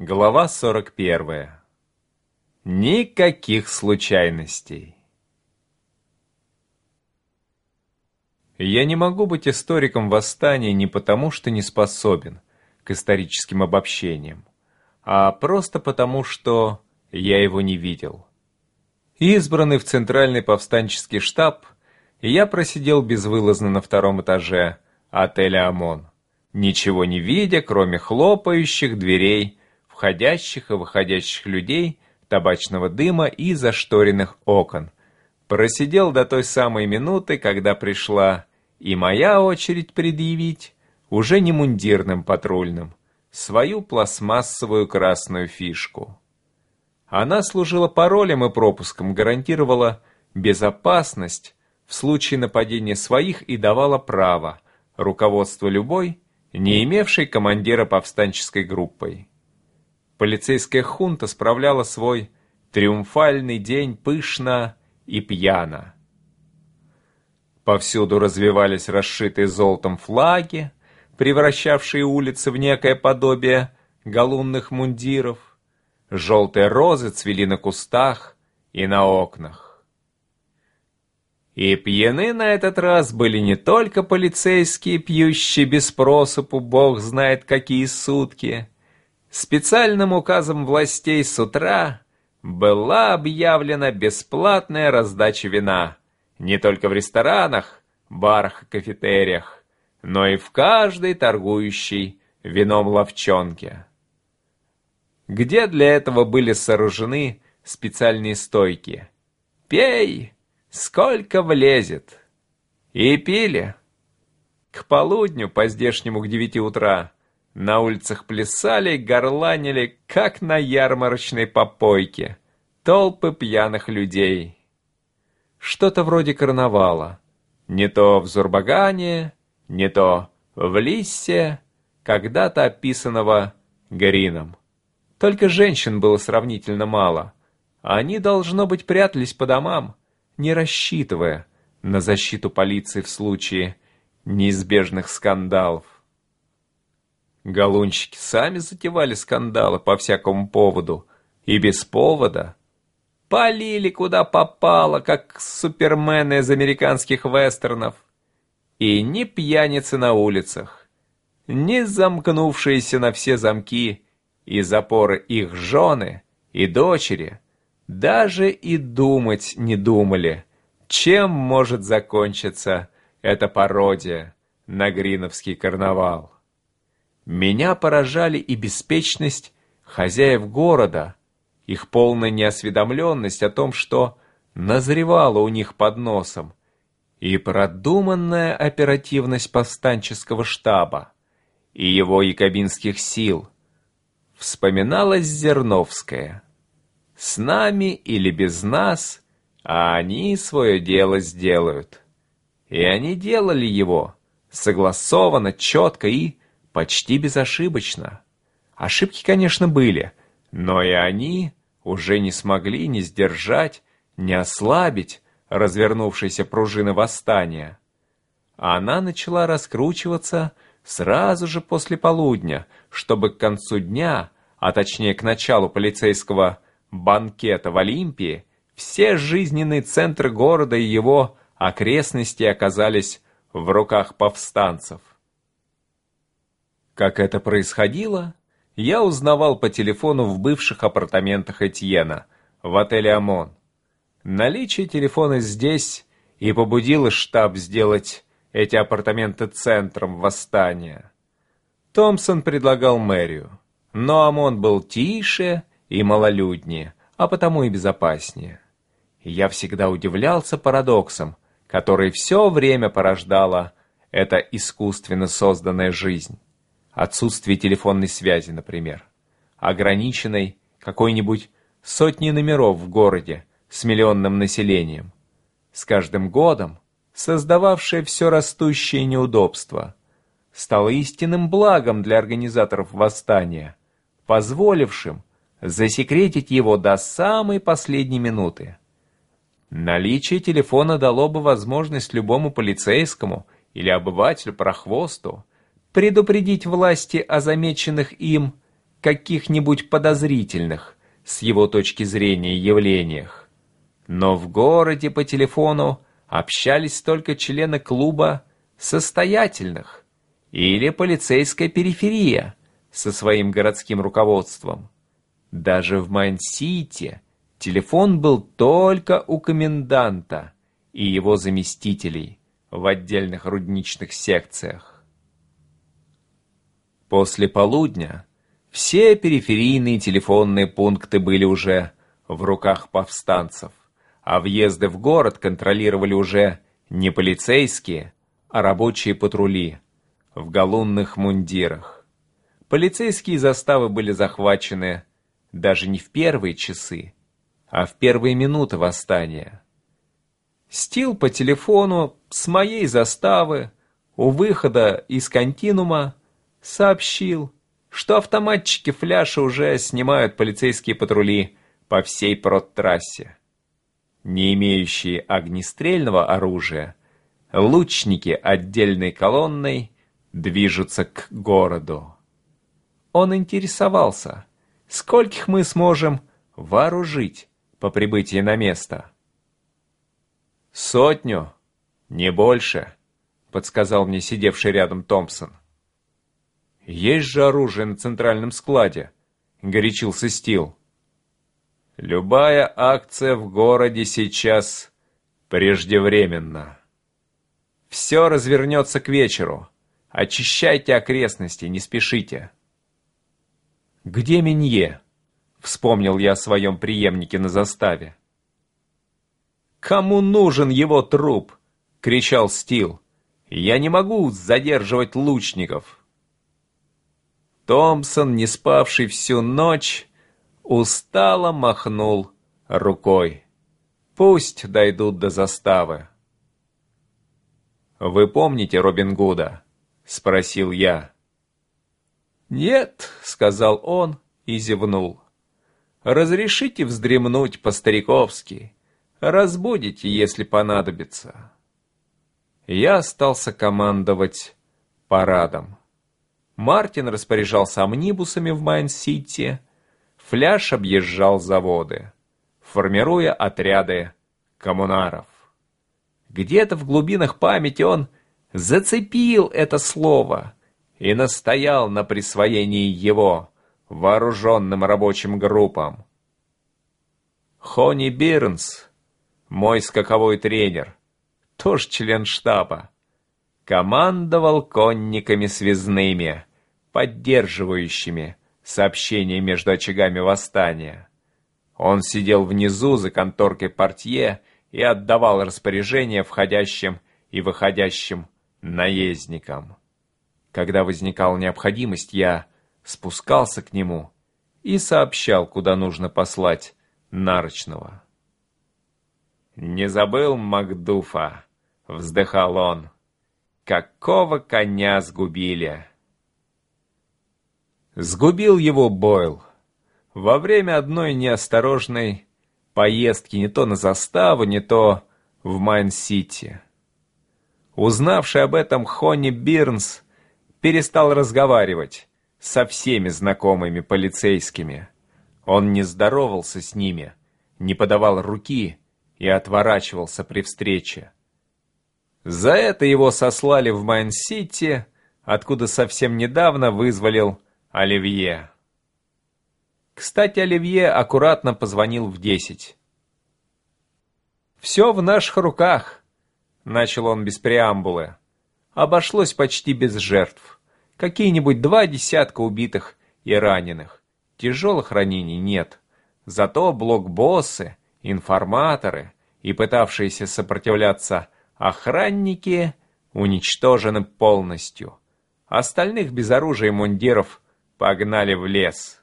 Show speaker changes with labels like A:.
A: Глава 41. Никаких случайностей. Я не могу быть историком восстания не потому, что не способен к историческим обобщениям, а просто потому, что я его не видел. Избранный в Центральный повстанческий штаб, я просидел безвылазно на втором этаже отеля «ОМОН», ничего не видя, кроме хлопающих дверей входящих и выходящих людей, табачного дыма и зашторенных окон. Просидел до той самой минуты, когда пришла и моя очередь предъявить, уже не мундирным патрульным, свою пластмассовую красную фишку. Она служила паролем и пропуском, гарантировала безопасность в случае нападения своих и давала право руководство любой, не имевшей командира повстанческой группой полицейская хунта справляла свой триумфальный день пышно и пьяно. Повсюду развивались расшитые золотом флаги, превращавшие улицы в некое подобие галунных мундиров. Желтые розы цвели на кустах и на окнах. И пьяны на этот раз были не только полицейские, пьющие без просыпу, бог знает какие сутки, Специальным указом властей с утра была объявлена бесплатная раздача вина не только в ресторанах, барах и кафетериях, но и в каждой торгующей вином ловчонке, где для этого были сооружены специальные стойки. «Пей, сколько влезет!» И пили. К полудню, по здешнему к девяти утра, на улицах плясали горланили, как на ярмарочной попойке, толпы пьяных людей. Что-то вроде карнавала. Не то в Зурбагане, не то в Лиссе, когда-то описанного Грином. Только женщин было сравнительно мало. Они, должно быть, прятались по домам, не рассчитывая на защиту полиции в случае неизбежных скандалов. Галунщики сами затевали скандалы по всякому поводу. И без повода. Полили куда попало, как супермены из американских вестернов. И ни пьяницы на улицах, ни замкнувшиеся на все замки и запоры их жены и дочери даже и думать не думали, чем может закончиться эта пародия на Гриновский карнавал. Меня поражали и беспечность хозяев города, их полная неосведомленность о том, что назревало у них под носом, и продуманная оперативность повстанческого штаба и его якобинских сил. Вспоминалась Зерновская. С нами или без нас, а они свое дело сделают. И они делали его согласованно, четко и почти безошибочно. Ошибки, конечно, были, но и они уже не смогли ни сдержать, ни ослабить развернувшейся пружины восстания. Она начала раскручиваться сразу же после полудня, чтобы к концу дня, а точнее к началу полицейского банкета в Олимпии, все жизненные центры города и его окрестности оказались в руках повстанцев. Как это происходило, я узнавал по телефону в бывших апартаментах Этьена, в отеле «ОМОН». Наличие телефона здесь и побудило штаб сделать эти апартаменты центром восстания. Томпсон предлагал мэрию, но ОМОН был тише и малолюднее, а потому и безопаснее. Я всегда удивлялся парадоксам, которые все время порождала эта искусственно созданная жизнь отсутствие телефонной связи, например, ограниченной какой-нибудь сотней номеров в городе с миллионным населением, с каждым годом создававшее все растущее неудобства, стало истинным благом для организаторов восстания, позволившим засекретить его до самой последней минуты. Наличие телефона дало бы возможность любому полицейскому или обывателю-прохвосту предупредить власти о замеченных им каких-нибудь подозрительных с его точки зрения явлениях. Но в городе по телефону общались только члены клуба состоятельных или полицейская периферия со своим городским руководством. Даже в Майн-Сити телефон был только у коменданта и его заместителей в отдельных рудничных секциях. После полудня все периферийные телефонные пункты были уже в руках повстанцев, а въезды в город контролировали уже не полицейские, а рабочие патрули в галунных мундирах. Полицейские заставы были захвачены даже не в первые часы, а в первые минуты восстания. Стил по телефону с моей заставы у выхода из континуума сообщил, что автоматчики фляши уже снимают полицейские патрули по всей проттрассе. Не имеющие огнестрельного оружия, лучники отдельной колонной движутся к городу. Он интересовался, скольких мы сможем вооружить по прибытии на место. «Сотню, не больше», — подсказал мне сидевший рядом Томпсон. «Есть же оружие на центральном складе», — горячился Стил. «Любая акция в городе сейчас преждевременна. Все развернется к вечеру. Очищайте окрестности, не спешите». «Где Минье?» — вспомнил я о своем преемнике на заставе. «Кому нужен его труп?» — кричал Стил. «Я не могу задерживать лучников». Томпсон, не спавший всю ночь, устало махнул рукой. Пусть дойдут до заставы. «Вы помните Робин Гуда?» — спросил я. «Нет», — сказал он и зевнул. «Разрешите вздремнуть по-стариковски. Разбудите, если понадобится». Я остался командовать парадом. Мартин распоряжался омнибусами в Майн-Сити, Фляж объезжал заводы, формируя отряды коммунаров. Где-то в глубинах памяти он зацепил это слово и настоял на присвоении его вооруженным рабочим группам. Хонни Бирнс, мой скаковой тренер, тоже член штаба, командовал конниками связными, поддерживающими сообщение между очагами восстания. Он сидел внизу за конторкой портье и отдавал распоряжения входящим и выходящим наездникам. Когда возникала необходимость, я спускался к нему и сообщал, куда нужно послать нарочного. «Не забыл Макдуфа», — вздыхал он. «Какого коня сгубили!» Сгубил его Бойл. Во время одной неосторожной поездки не то на заставу, не то в Майн-Сити. Узнавший об этом Хонни Бирнс перестал разговаривать со всеми знакомыми полицейскими. Он не здоровался с ними, не подавал руки и отворачивался при встрече. За это его сослали в Майн-Сити, откуда совсем недавно вызволил Оливье. Кстати, Оливье аккуратно позвонил в десять. «Все в наших руках», — начал он без преамбулы. Обошлось почти без жертв. Какие-нибудь два десятка убитых и раненых. Тяжелых ранений нет. Зато блокбоссы, информаторы и пытавшиеся сопротивляться охранники уничтожены полностью. Остальных без оружия мундиров погнали в лес.